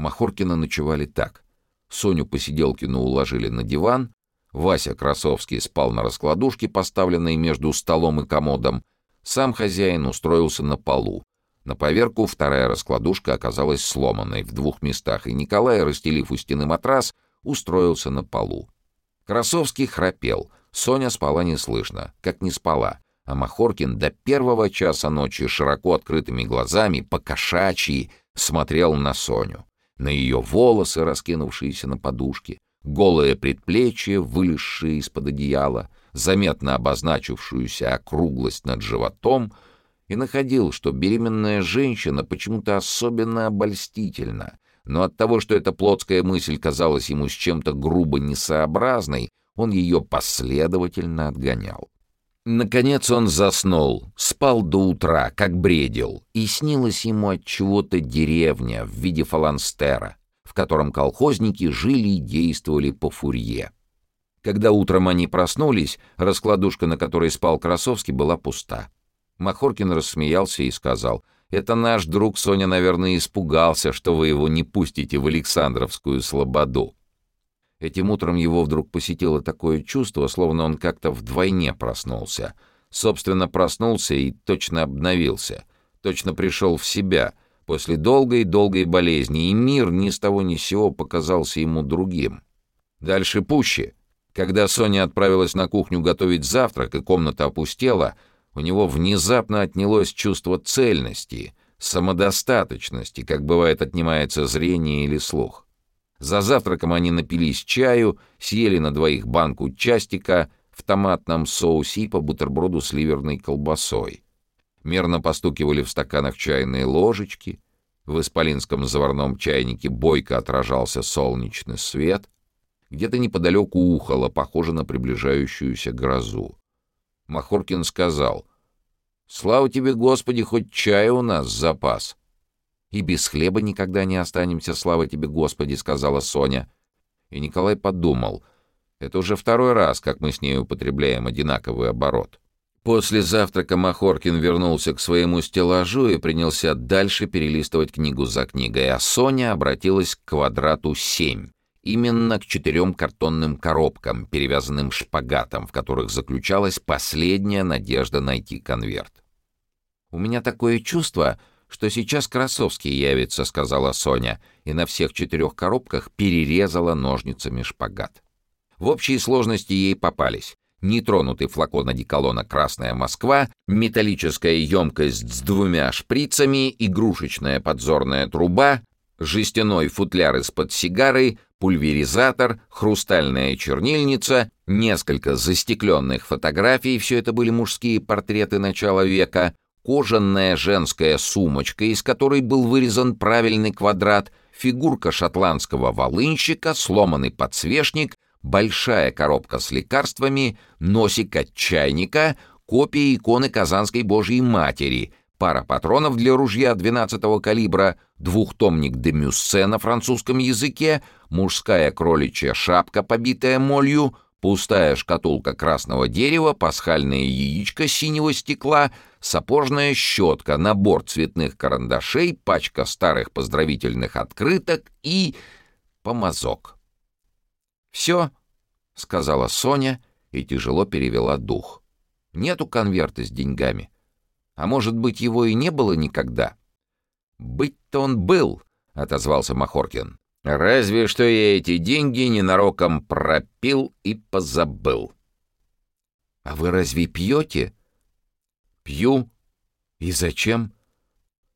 Махоркина ночевали так. Соню Посиделкину уложили на диван, Вася Красовский спал на раскладушке, поставленной между столом и комодом, сам хозяин устроился на полу. На поверку вторая раскладушка оказалась сломанной в двух местах, и Николай, расстелив у стены матрас, устроился на полу. Красовский храпел, Соня спала неслышно, как не спала, а Махоркин до первого часа ночи широко открытыми глазами, по-кошачьи, смотрел на Соню, на ее волосы, раскинувшиеся на подушке, голое предплечье, вылезшее из-под одеяла, заметно обозначившуюся округлость над животом, и находил, что беременная женщина почему-то особенно обольстительна, но от того, что эта плотская мысль казалась ему с чем-то грубо несообразной, он ее последовательно отгонял. Наконец он заснул, спал до утра, как бредил, и снилась ему от чего-то деревня в виде фаланстера, в котором колхозники жили и действовали по фурье. Когда утром они проснулись, раскладушка, на которой спал Красовский, была пуста. Махоркин рассмеялся и сказал, «Это наш друг Соня, наверное, испугался, что вы его не пустите в Александровскую слободу». Этим утром его вдруг посетило такое чувство, словно он как-то вдвойне проснулся. Собственно, проснулся и точно обновился, точно пришел в себя после долгой-долгой болезни, и мир ни с того ни с сего показался ему другим. Дальше пуще. Когда Соня отправилась на кухню готовить завтрак, и комната опустела, у него внезапно отнялось чувство цельности, самодостаточности, как бывает отнимается зрение или слух. За завтраком они напились чаю, съели на двоих банку частика в томатном соусе и по бутерброду с ливерной колбасой. Мерно постукивали в стаканах чайные ложечки. В исполинском заварном чайнике бойко отражался солнечный свет. Где-то неподалеку ухало, похоже на приближающуюся грозу. Махоркин сказал, «Слава тебе, Господи, хоть чая у нас запас». «И без хлеба никогда не останемся, слава тебе, Господи», — сказала Соня. И Николай подумал, это уже второй раз, как мы с ней употребляем одинаковый оборот. После завтрака Махоркин вернулся к своему стеллажу и принялся дальше перелистывать книгу за книгой, а Соня обратилась к квадрату 7, именно к четырем картонным коробкам, перевязанным шпагатом, в которых заключалась последняя надежда найти конверт. «У меня такое чувство, что сейчас Красовский явится», — сказала Соня, и на всех четырех коробках перерезала ножницами шпагат. В общей сложности ей попались нетронутый флакон одеколона «Красная Москва», металлическая емкость с двумя шприцами, игрушечная подзорная труба, жестяной футляр из-под сигары, пульверизатор, хрустальная чернильница, несколько застекленных фотографий, все это были мужские портреты начала века, кожаная женская сумочка, из которой был вырезан правильный квадрат, фигурка шотландского волынщика, сломанный подсвечник, большая коробка с лекарствами, носик от чайника, копия иконы Казанской Божьей Матери, пара патронов для ружья 12-го калибра, двухтомник де Мюссе на французском языке, мужская кроличья шапка, побитая молью — Пустая шкатулка красного дерева, пасхальное яичко синего стекла, сапожная щетка, набор цветных карандашей, пачка старых поздравительных открыток и помазок. «Все», — сказала Соня и тяжело перевела дух. «Нету конверта с деньгами. А может быть, его и не было никогда?» «Быть-то он был», — отозвался Махоркин. Разве что я эти деньги ненароком пропил и позабыл. А вы разве пьете? Пью. И зачем?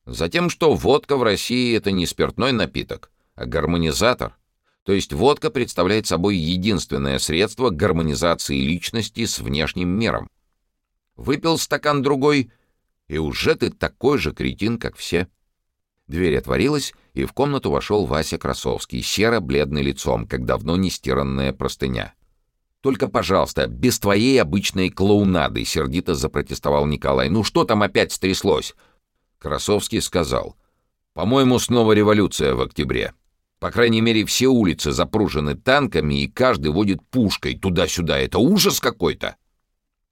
Затем, что водка в России — это не спиртной напиток, а гармонизатор. То есть водка представляет собой единственное средство гармонизации личности с внешним миром. Выпил стакан другой, и уже ты такой же кретин, как все. Дверь отворилась, и в комнату вошел Вася Красовский, серо-бледный лицом, как давно не стиранная простыня. «Только, пожалуйста, без твоей обычной клоунады», — сердито запротестовал Николай. «Ну что там опять стряслось?» Красовский сказал. «По-моему, снова революция в октябре. По крайней мере, все улицы запружены танками, и каждый водит пушкой туда-сюда. Это ужас какой-то!»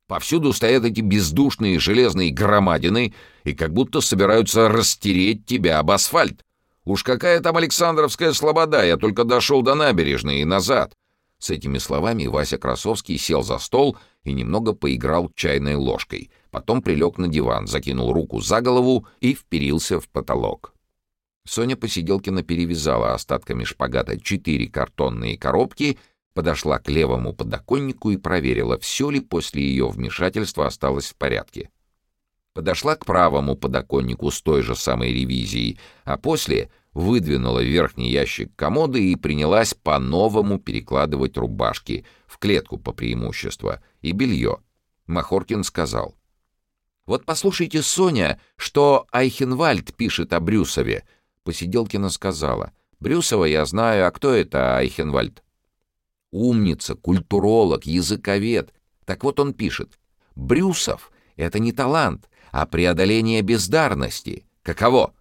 Повсюду стоят эти бездушные железные громадины и как будто собираются растереть тебя об асфальт. Уж какая там Александровская слобода, я только дошел до набережной и назад. С этими словами Вася Красовский сел за стол и немного поиграл чайной ложкой. Потом прилег на диван, закинул руку за голову и вперился в потолок. Соня Посиделкина перевязала остатками шпагата четыре картонные коробки, подошла к левому подоконнику и проверила, все ли после ее вмешательства осталось в порядке. Подошла к правому подоконнику с той же самой ревизией, а после выдвинула верхний ящик комоды и принялась по-новому перекладывать рубашки в клетку по преимуществу и белье. Махоркин сказал. «Вот послушайте, Соня, что Айхенвальд пишет о Брюсове». Посиделкина сказала. «Брюсова я знаю, а кто это Айхенвальд?» «Умница, культуролог, языковед. Так вот он пишет. Брюсов — это не талант, а преодоление бездарности. Каково?»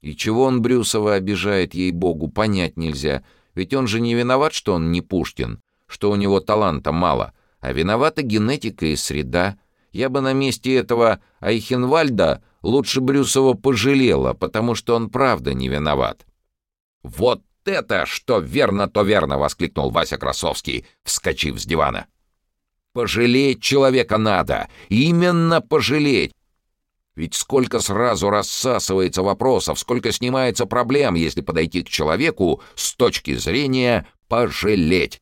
И чего он Брюсова обижает, ей-богу, понять нельзя. Ведь он же не виноват, что он не Пушкин, что у него таланта мало, а виновата генетика и среда. Я бы на месте этого Айхенвальда лучше Брюсова пожалела, потому что он правда не виноват. «Вот это, что верно, то верно!» — воскликнул Вася Красовский, вскочив с дивана. «Пожалеть человека надо! Именно пожалеть! Ведь сколько сразу рассасывается вопросов, сколько снимается проблем, если подойти к человеку с точки зрения «пожалеть».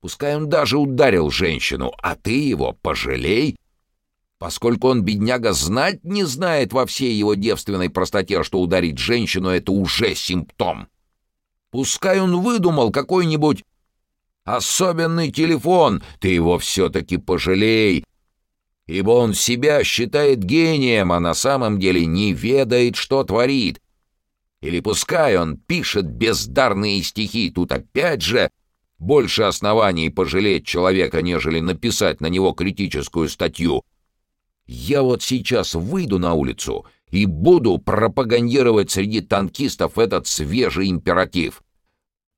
Пускай он даже ударил женщину, а ты его пожалей. Поскольку он, бедняга, знать не знает во всей его девственной простоте, что ударить женщину — это уже симптом. Пускай он выдумал какой-нибудь особенный телефон, ты его все-таки пожалей, ибо он себя считает гением, а на самом деле не ведает, что творит. Или пускай он пишет бездарные стихи, тут опять же больше оснований пожалеть человека, нежели написать на него критическую статью. Я вот сейчас выйду на улицу и буду пропагандировать среди танкистов этот свежий императив.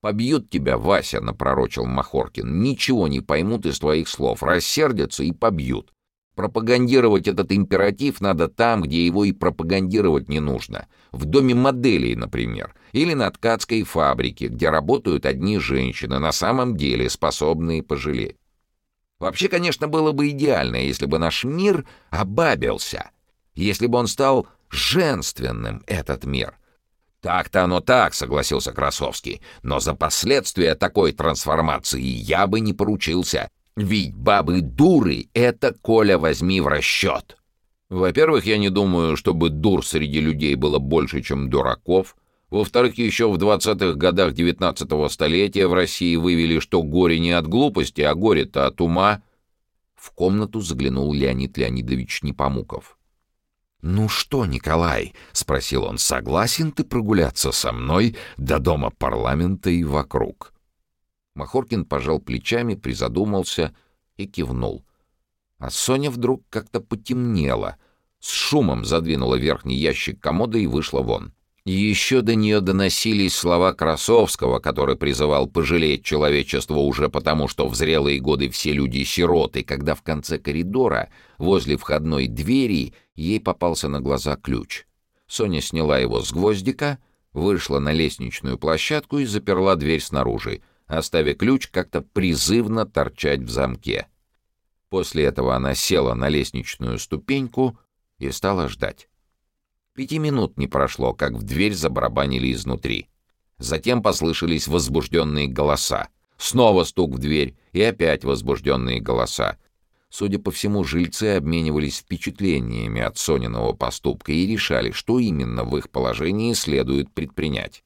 «Побьют тебя, Вася», — напророчил Махоркин. «Ничего не поймут из твоих слов, рассердятся и побьют. Пропагандировать этот императив надо там, где его и пропагандировать не нужно. В доме моделей, например, или на ткацкой фабрике, где работают одни женщины, на самом деле способные пожалеть. Вообще, конечно, было бы идеально, если бы наш мир обабился, если бы он стал женственным, этот мир. «Так-то оно так», — согласился Красовский, «но за последствия такой трансформации я бы не поручился. Ведь бабы дуры — это, Коля, возьми в расчет. Во-первых, я не думаю, чтобы дур среди людей было больше, чем дураков. Во-вторых, еще в 20-х годах 19-го столетия в России вывели, что горе не от глупости, а горе-то от ума. В комнату заглянул Леонид Леонидович Непомуков. «Ну что, Николай?» — спросил он. «Согласен ты прогуляться со мной до дома парламента и вокруг?» Махоркин пожал плечами, призадумался и кивнул. А Соня вдруг как-то потемнела, с шумом задвинула верхний ящик комода и вышла вон. Еще до нее доносились слова Красовского, который призывал пожалеть человечество уже потому, что в зрелые годы все люди сироты, когда в конце коридора, возле входной двери, ей попался на глаза ключ. Соня сняла его с гвоздика, вышла на лестничную площадку и заперла дверь снаружи — оставив ключ как-то призывно торчать в замке. После этого она села на лестничную ступеньку и стала ждать. Пяти минут не прошло, как в дверь забарабанили изнутри. Затем послышались возбужденные голоса. Снова стук в дверь и опять возбужденные голоса. Судя по всему, жильцы обменивались впечатлениями от Сониного поступка и решали, что именно в их положении следует предпринять.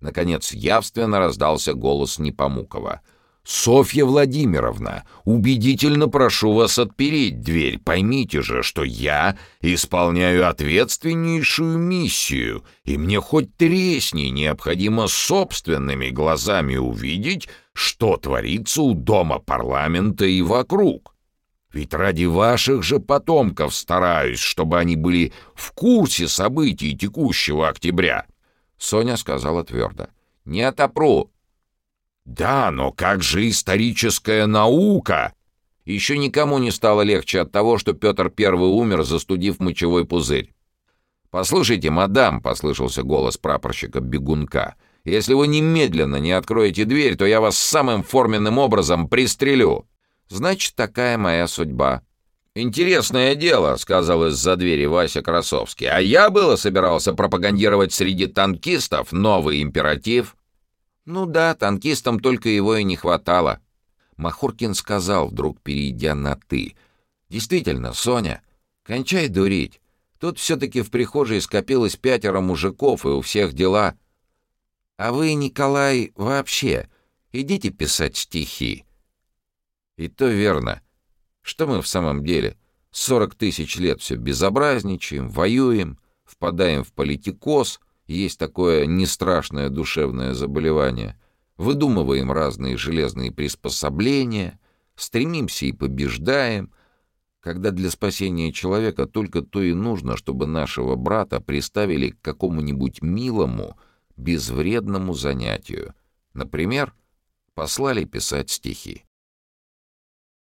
Наконец явственно раздался голос Непомукова. «Софья Владимировна, убедительно прошу вас отпереть дверь. Поймите же, что я исполняю ответственнейшую миссию, и мне хоть тресни необходимо собственными глазами увидеть, что творится у дома парламента и вокруг. Ведь ради ваших же потомков стараюсь, чтобы они были в курсе событий текущего октября». Соня сказала твердо. «Не отопру». «Да, но как же историческая наука?» Еще никому не стало легче от того, что Петр I умер, застудив мочевой пузырь. «Послушайте, мадам», — послышался голос прапорщика Бегунка, «если вы немедленно не откроете дверь, то я вас самым форменным образом пристрелю». «Значит, такая моя судьба». «Интересное дело», — сказал из-за двери Вася Красовский. «А я было собирался пропагандировать среди танкистов новый императив». «Ну да, танкистам только его и не хватало». Махоркин сказал, вдруг перейдя на «ты». «Действительно, Соня, кончай дурить. Тут все-таки в прихожей скопилось пятеро мужиков, и у всех дела. А вы, Николай, вообще идите писать стихи». И то верно. Что мы в самом деле? Сорок тысяч лет все безобразничаем, воюем, впадаем в политикоз, есть такое нестрашное душевное заболевание, выдумываем разные железные приспособления, стремимся и побеждаем, когда для спасения человека только то и нужно, чтобы нашего брата приставили к какому-нибудь милому, безвредному занятию. Например, послали писать стихи.